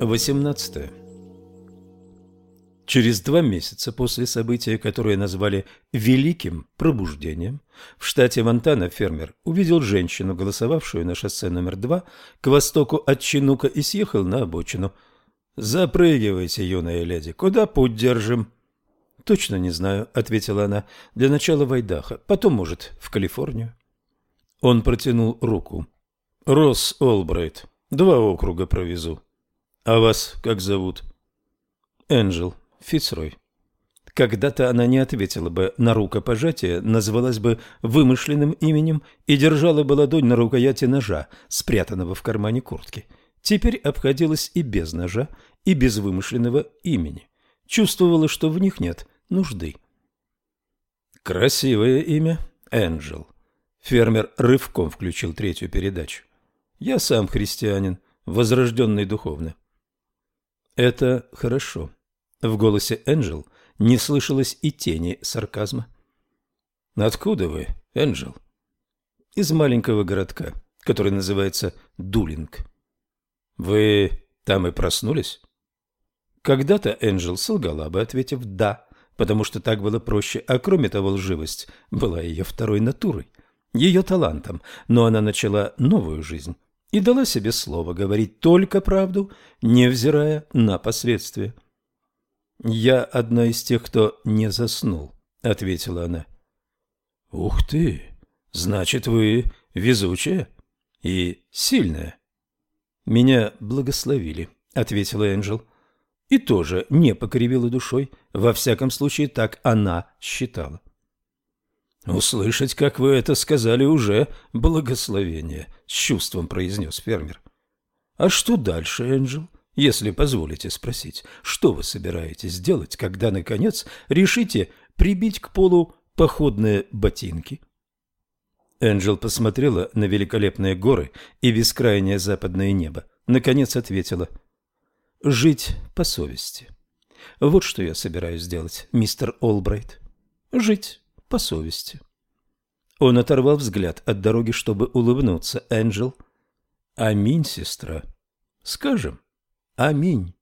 18. Через два месяца после события, которое назвали «Великим пробуждением», в штате Монтана фермер увидел женщину, голосовавшую на шоссе номер два к востоку от Чинука и съехал на обочину. «Запрыгивайте, юная леди, куда путь держим?» «Точно не знаю», — ответила она. «Для начала в Айдахо, потом, может, в Калифорнию». Он протянул руку. «Росс Олбрайт, два округа провезу. А вас как зовут?» «Энджел Фицрой». Когда-то она не ответила бы на рукопожатие, назвалась бы вымышленным именем и держала бы ладонь на рукояти ножа, спрятанного в кармане куртки. Теперь обходилась и без ножа, и без вымышленного имени. Чувствовала, что в них нет нужды. Красивое имя – Энджел. Фермер рывком включил третью передачу. Я сам христианин, возрожденный духовно. Это хорошо. В голосе Энджел не слышалось и тени сарказма. Откуда вы, Энджел? Из маленького городка, который называется Дулинг. Вы там и проснулись? Когда-то Энджел солгала бы, ответив «да», потому что так было проще, а кроме того лживость была ее второй натурой, ее талантом, но она начала новую жизнь и дала себе слово говорить только правду, невзирая на последствия. «Я одна из тех, кто не заснул», — ответила она. «Ух ты! Значит, вы везучая и сильная». «Меня благословили», — ответила Энджел и тоже не покривила душой, во всяком случае так она считала. «Услышать, как вы это сказали, уже благословение», — с чувством произнес фермер. «А что дальше, Энджел, если позволите спросить? Что вы собираетесь делать, когда, наконец, решите прибить к полу походные ботинки?» Энджел посмотрела на великолепные горы и бескрайнее западное небо. Наконец ответила — Жить по совести. Вот что я собираюсь сделать, мистер Олбрайт. Жить по совести. Он оторвал взгляд от дороги, чтобы улыбнуться. Энджел. Аминь, сестра. Скажем. Аминь.